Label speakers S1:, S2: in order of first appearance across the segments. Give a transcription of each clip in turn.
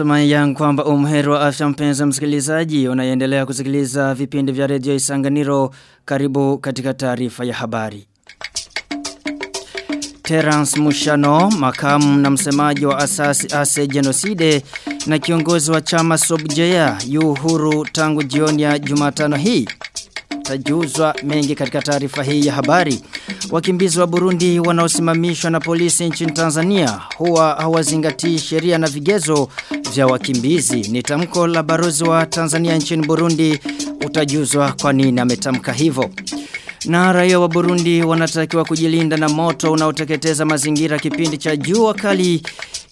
S1: Matumai yangu kwamba umheri wa afya mpenzi msikilizaji unaendelea kusikiliza vipindi vya redio Isanganiro karibu katika taarifa ya habari. Terence Mushano, makamu na msemaji wa asasi ase genoside na kiongozi wa chama Sobjea yu huru tangu jioni ya Jumatano hii tajuzwa mengi katika taarifa hii ya habari. Wakimbizi wa Burundi wanaosimamishwa na polisi nchini Tanzania huwa hawazingatii sheria na vigezo vya wakimbizi. Ni tamko la barozi wa Tanzania nchini Burundi utajuzwa kwa nini ametamka hivyo. Na raia wa Burundi wanatakiwa kujilinda na moto unaoteketeza mazingira kipindi cha jua kali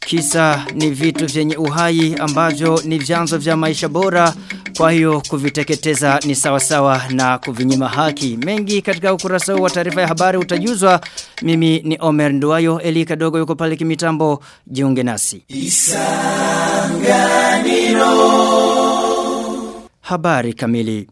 S1: kisa ni vitu vyenye uhai ambavyo ni vyanzo vya maisha bora kwa hiyo kuviteketeza ni sawasawa na kuvinyima haki. Mengi katika ukurasa wa taarifa ya habari utajuzwa. Mimi ni Omer nduayo Eli Kadogo yuko pale kimitambo, jiunge nasi. Isanganiro. Habari kamili.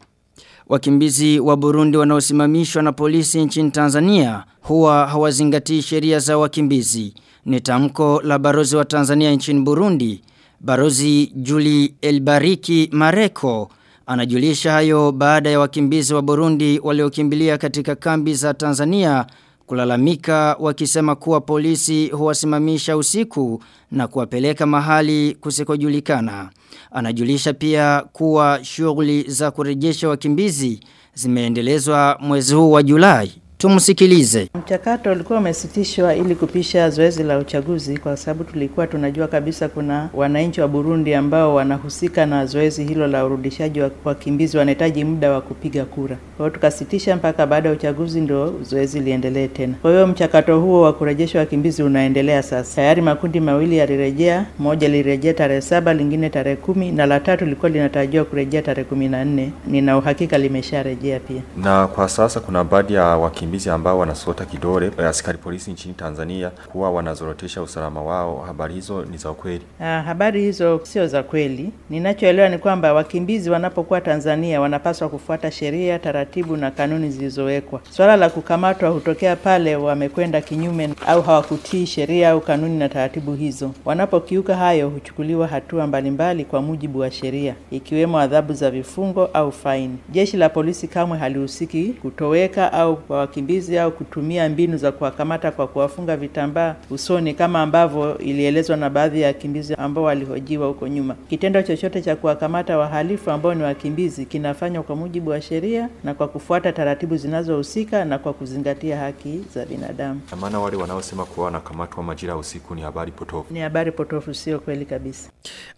S1: Wakimbizi wa Burundi wanaosimamishwa na polisi nchini Tanzania huwa hawazingatii sheria za wakimbizi. Ni tamko la barozi wa Tanzania nchini Burundi. Barozi Juli Elbariki Mareko anajulisha hayo baada ya wakimbizi wa Burundi waliokimbilia katika kambi za Tanzania kulalamika wakisema kuwa polisi huwasimamisha usiku na kuwapeleka mahali kusikojulikana. Anajulisha pia kuwa shughuli za kurejesha wakimbizi zimeendelezwa mwezi huu wa Julai. Tumusikilize.
S2: Mchakato ulikuwa umesitishwa ili kupisha zoezi la uchaguzi kwa sababu tulikuwa tunajua kabisa kuna wananchi wa Burundi ambao wanahusika na zoezi hilo la urudishaji wa wakimbizi wanahitaji muda wa kupiga kura. Kwa hiyo tukasitisha mpaka baada ya uchaguzi ndio zoezi liendelee tena. Kwa hiyo mchakato huo wa kurejesha wakimbizi unaendelea sasa. Tayari makundi mawili yalirejea, moja lilirejea tarehe saba, lingine tarehe kumi na la tatu lilikuwa linatarajiwa kurejea tarehe kumi na nne. Nina uhakika limesharejea pia.
S3: Na kwa sasa kuna baadhi ya wakimbizi wakimbizi ambao wanasota kidole askari polisi nchini Tanzania kuwa wanazorotesha usalama wao. Habari hizo ni za kweli
S2: Ah, habari hizo sio za kweli. Ninachoelewa ni kwamba wakimbizi wanapokuwa Tanzania wanapaswa kufuata sheria, taratibu na kanuni zilizowekwa. Swala la kukamatwa hutokea pale wamekwenda kinyume au hawakutii sheria au kanuni na taratibu hizo. Wanapokiuka hayo huchukuliwa hatua mbalimbali kwa mujibu wa sheria, ikiwemo adhabu za vifungo au faini. Jeshi la polisi kamwe halihusiki kutoweka au kwa wakimbizi au kutumia mbinu za kuwakamata kwa kuwafunga vitambaa usoni kama ambavyo ilielezwa na baadhi ya wakimbizi ambao walihojiwa huko nyuma. Kitendo chochote cha kuwakamata wahalifu ambao ni wakimbizi kinafanywa kwa mujibu wa sheria na kwa kufuata taratibu zinazohusika na kwa kuzingatia haki za binadamu.
S3: Maana wale wanaosema kuwa wanakamatwa majira ya usiku ni habari potofu.
S2: Ni habari potofu, sio kweli kabisa.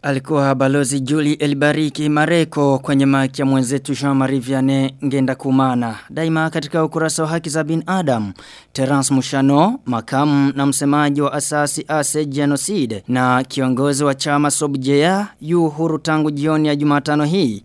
S1: Alikuwa balozi juli Elbariki Mareko kwenye maki ya mwenzetu Jean-Marie Vianney Ngenda Kumana. Daima katika ukurasa wa haki za binadamu, Terence Mushano, makamu na msemaji wa asasi Ase Genocide na kiongozi wa chama Sobjea yu huru tangu jioni ya Jumatano hii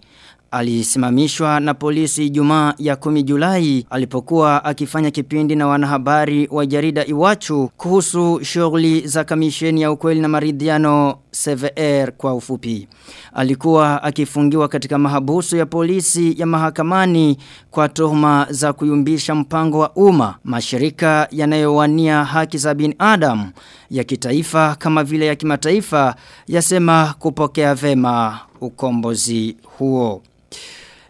S1: alisimamishwa na polisi Ijumaa ya 10 Julai alipokuwa akifanya kipindi na wanahabari wa jarida Iwachu kuhusu shughuli za kamisheni ya ukweli na maridhiano CVR kwa ufupi. Alikuwa akifungiwa katika mahabusu ya polisi ya mahakamani kwa tuhuma za kuyumbisha mpango wa umma. Mashirika yanayowania haki za binadamu ya kitaifa kama vile ya kimataifa yasema kupokea vema ukombozi huo.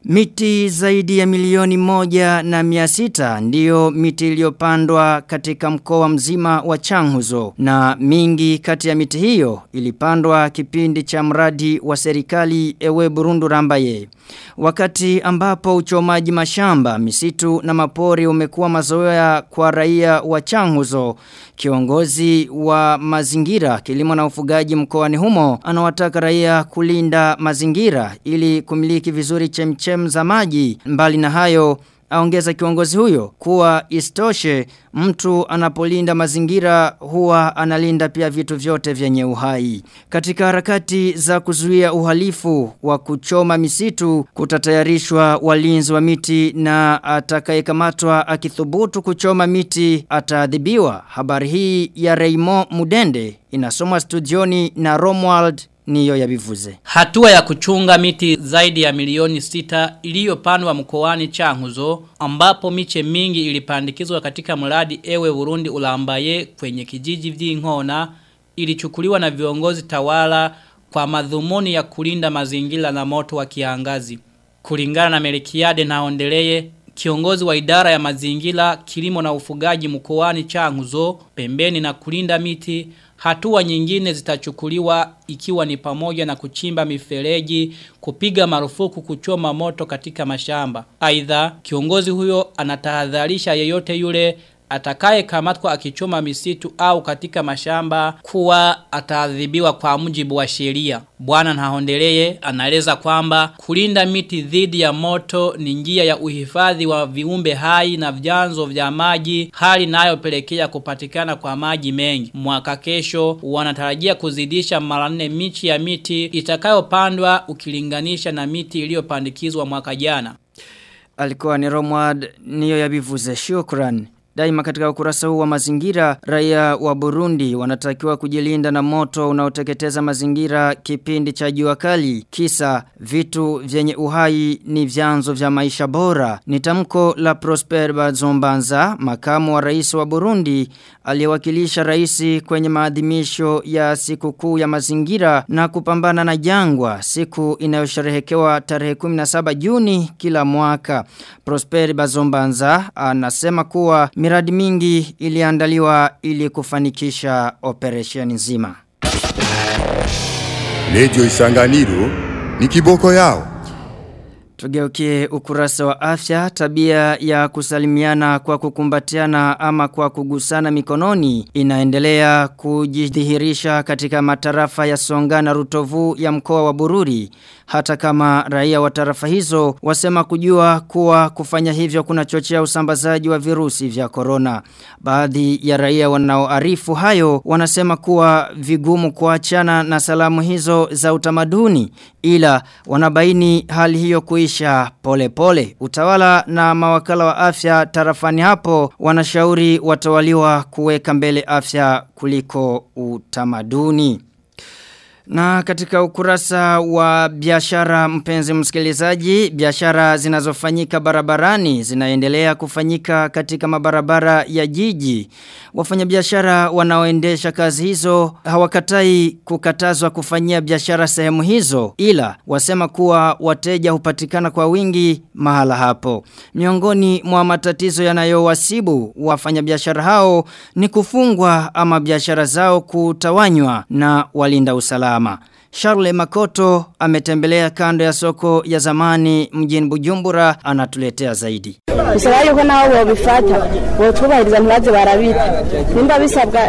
S1: Miti zaidi ya milioni moja na mia sita ndiyo miti iliyopandwa katika mkoa mzima wa Changuzo na mingi kati ya miti hiyo ilipandwa kipindi cha mradi wa serikali ewe Burundu Rambaye. Wakati ambapo uchomaji mashamba, misitu na mapori umekuwa mazoea kwa raia wa Changuzo, kiongozi wa mazingira, kilimo na ufugaji mkoani humo anawataka raia kulinda mazingira ili kumiliki vizuri chemchem za maji. Mbali na hayo, aongeza kiongozi huyo kuwa istoshe mtu anapolinda mazingira huwa analinda pia vitu vyote vyenye uhai. Katika harakati za kuzuia uhalifu wa kuchoma misitu kutatayarishwa walinzi wa miti na atakayekamatwa akithubutu kuchoma miti ataadhibiwa. Habari hii ya Raymond Mudende inasomwa studioni na Romwald niyo yabivuze.
S4: Hatua ya kuchunga miti zaidi ya milioni sita iliyopandwa mkoani Changuzo ambapo miche mingi ilipandikizwa katika mradi ewe Burundi ulambaye kwenye kijiji vy'inkona ilichukuliwa na viongozi tawala kwa madhumuni ya kulinda mazingira na moto wa kiangazi. Kulingana na Melikiade na Ondeleye, kiongozi wa idara ya mazingira, kilimo na ufugaji mkoani Changuzo, pembeni na kulinda miti, hatua nyingine zitachukuliwa ikiwa ni pamoja na kuchimba mifereji, kupiga marufuku kuchoma moto katika mashamba. Aidha, kiongozi huyo anatahadharisha yeyote yule atakaye kamatwa akichoma misitu au katika mashamba kuwa ataadhibiwa kwa mujibu wa sheria. Bwana Nahondeleye analeza kwamba kulinda miti dhidi ya moto ni njia ya uhifadhi wa viumbe hai na vyanzo vya maji, hali inayopelekea kupatikana kwa maji mengi. Mwaka kesho wanatarajia kuzidisha mara nne michi ya miti itakayopandwa ukilinganisha na miti iliyopandikizwa mwaka jana.
S1: Alikuwa ni Romwad niyo yabivuze shukran. Daima katika ukurasa huu wa mazingira, raia wa Burundi wanatakiwa kujilinda na moto unaoteketeza mazingira kipindi cha jua kali. Kisa vitu vyenye uhai ni vyanzo vya maisha bora. Ni tamko la Prosper Bazombanza, makamu wa rais wa Burundi, aliyewakilisha rais kwenye maadhimisho ya siku kuu ya mazingira na kupambana na jangwa, siku inayosherehekewa tarehe 17 Juni kila mwaka. Prosper Bazombanza anasema kuwa miradi mingi iliandaliwa ili kufanikisha operesheni nzima.
S5: Radio Isanganiro ni kiboko yao.
S1: Tugeukie ukurasa wa afya tabia ya kusalimiana kwa kukumbatiana ama kwa kugusana mikononi inaendelea kujidhihirisha katika matarafa ya Songa na Rutovu ya mkoa wa Bururi hata kama raia wa tarafa hizo wasema kujua kuwa kufanya hivyo kuna chochea usambazaji wa virusi vya korona. Baadhi ya raia wanaoarifu hayo wanasema kuwa vigumu kuachana na salamu hizo za utamaduni ila wanabaini hali hiyo kuisha pole pole. Utawala na mawakala wa afya tarafani hapo wanashauri watawaliwa kuweka mbele afya kuliko utamaduni. Na katika ukurasa wa biashara mpenzi msikilizaji, biashara zinazofanyika barabarani zinaendelea kufanyika katika mabarabara ya jiji. Wafanyabiashara wanaoendesha kazi hizo hawakatai kukatazwa kufanyia biashara sehemu hizo ila wasema kuwa wateja hupatikana kwa wingi mahala hapo. Miongoni mwa matatizo yanayowasibu wafanyabiashara hao ni kufungwa ama biashara zao kutawanywa na walinda usalama. Charles Makoto ametembelea kando ya soko ya zamani mjini Bujumbura anatuletea zaidi.
S6: bisaba yuko barabita nimba bisabwa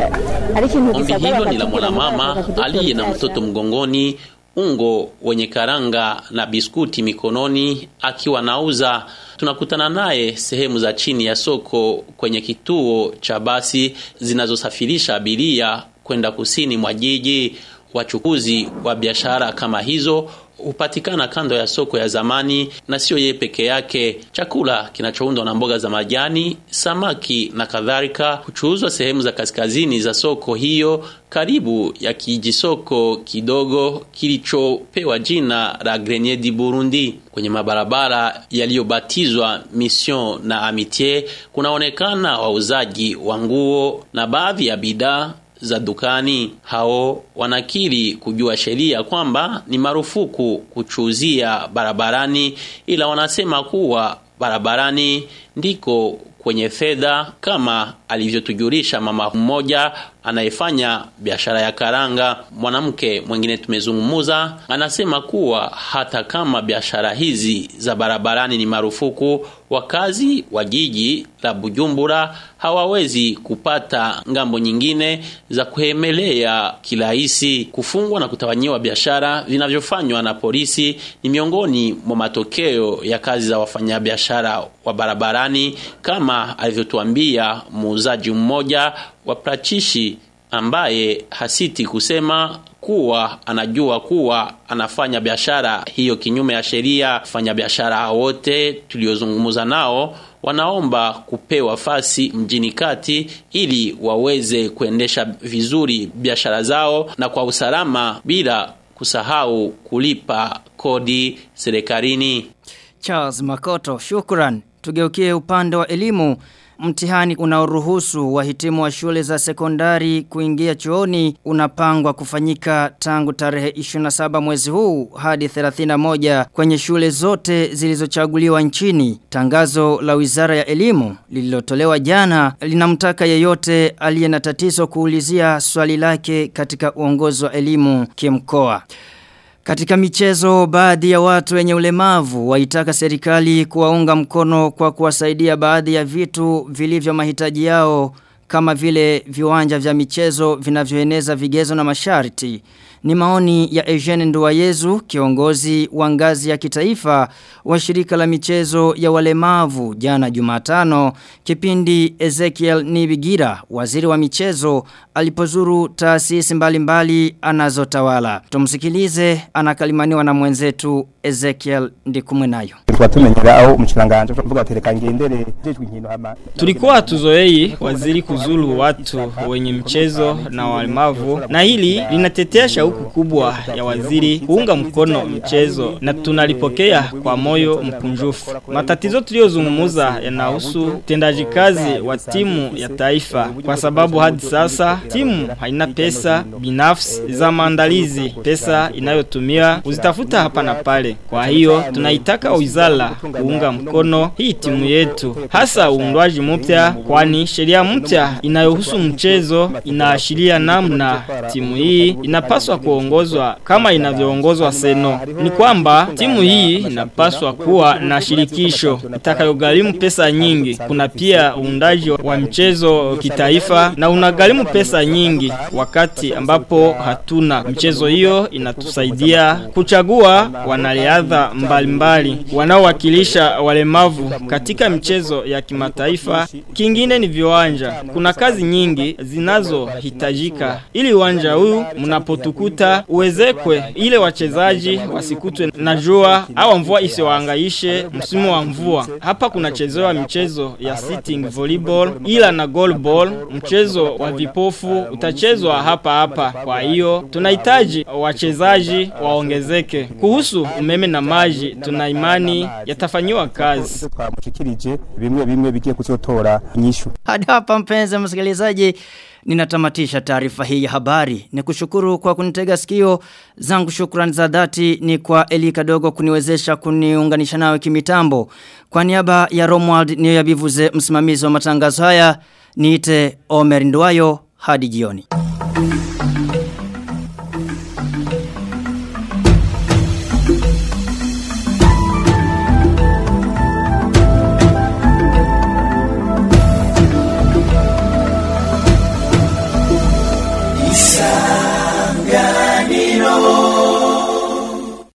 S6: ari ikintu
S7: Ombi hilo ni la mwanamama aliye na mtoto mgongoni, ungo wenye karanga na biskuti mikononi akiwa nauza. Tunakutana naye sehemu za chini ya soko kwenye kituo cha basi zinazosafirisha abiria kwenda kusini mwa jiji. Wachukuzi wa biashara kama hizo hupatikana kando ya soko ya zamani na sio yeye peke yake. Chakula kinachoundwa na mboga za majani, samaki na kadhalika huchuuzwa sehemu za kaskazini za soko hiyo karibu ya kijisoko kidogo kilichopewa jina la Grenier du Burundi. Kwenye mabarabara yaliyobatizwa Mission na amitie kunaonekana wauzaji wa nguo na baadhi ya bidhaa za dukani. Hao wanakiri kujua sheria kwamba ni marufuku kuchuzia barabarani, ila wanasema kuwa barabarani ndiko kwenye fedha, kama alivyotujulisha mama mmoja anayefanya biashara ya karanga. Mwanamke mwingine tumezungumuza, anasema kuwa hata kama biashara hizi za barabarani ni marufuku, wakazi wa jiji la Bujumbura hawawezi kupata ng'ambo nyingine za kuhemelea kirahisi. Kufungwa na kutawanyiwa biashara vinavyofanywa na polisi ni miongoni mwa matokeo ya kazi za wafanyabiashara wa barabarani, kama alivyotuambia muuzaji mmoja wa prachishi ambaye hasiti kusema kuwa anajua kuwa anafanya biashara hiyo kinyume ya sheria. Wafanyabiashara wote tuliozungumza nao wanaomba kupewa fasi mjini kati ili waweze kuendesha vizuri biashara zao na kwa usalama bila kusahau kulipa kodi serikalini.
S1: Charles Makoto, shukran. Tugeukie upande wa elimu. Mtihani unaoruhusu wahitimu wa shule za sekondari kuingia chuoni unapangwa kufanyika tangu tarehe 27 mwezi huu hadi 31 kwenye shule zote zilizochaguliwa nchini. Tangazo la Wizara ya Elimu lililotolewa jana linamtaka yeyote aliye na tatizo kuulizia swali lake katika uongozi wa elimu kimkoa. Katika michezo baadhi ya watu wenye ulemavu waitaka serikali kuwaunga mkono kwa kuwasaidia baadhi ya vitu vilivyo mahitaji yao kama vile viwanja vya michezo vinavyoeneza vigezo na masharti. Ni maoni ya Eugene Nduwayezu, kiongozi wa ngazi ya kitaifa wa shirika la michezo ya walemavu jana Jumatano, kipindi Ezekiel Nibigira, waziri wa michezo, alipozuru taasisi mbalimbali anazotawala. Tumsikilize anakalimaniwa na mwenzetu Ezekiel
S8: ndikumwe nayo.
S9: Tulikuwa tuzoei waziri kuzulu watu wenye mchezo na walemavu na hili linatetea shauku kubwa ya waziri kuunga mkono mchezo na tunalipokea kwa moyo mkunjufu. Matatizo tuliyozungumza yanahusu utendaji kazi wa timu ya taifa kwa sababu hadi sasa timu haina pesa binafsi za maandalizi, pesa inayotumia kuzitafuta hapa na pale. Kwa hiyo tunaitaka wizara kuunga mkono hii timu yetu, hasa uundwaji mpya, kwani sheria mpya inayohusu mchezo inaashiria namna timu hii inapaswa kuongozwa kama inavyoongozwa Seno. Ni kwamba timu hii inapaswa kuwa na shirikisho itakayogharimu pesa nyingi. Kuna pia uundaji wa mchezo kitaifa na unagharimu pesa nyingi, wakati ambapo hatuna mchezo. Hiyo inatusaidia kuchagua wanariadha mbalimbali wanaowakilisha walemavu katika michezo ya kimataifa. Kingine ni viwanja. Kuna kazi nyingi zinazohitajika ili uwanja huu mnapotukuta uwezekwe ile wachezaji wasikutwe na jua au mvua isiwahangaishe msimu wa mvua. Hapa kuna chezewa michezo ya sitting volleyball ila na goalball, mchezo wa vipofu utachezwa hapa hapa. Kwa hiyo tunahitaji wachezaji waongezeke. Kuhusu umeme na maji, tuna imani yatafanyiwa kazi.
S8: twamushikirije bimwe bimwe bigiye kuzotora inyishu
S1: Hadi hapa mpenzi msikilizaji ninatamatisha taarifa hii ya habari. ni kushukuru kwa kunitega sikio. Zangu shukrani za dhati ni kwa Eli Kadogo kuniwezesha kuniunganisha nawe kimitambo. Kwa niaba ya Romwald niyo yabivuze msimamizi wa matangazo haya niite Omer Ndwayo hadi jioni.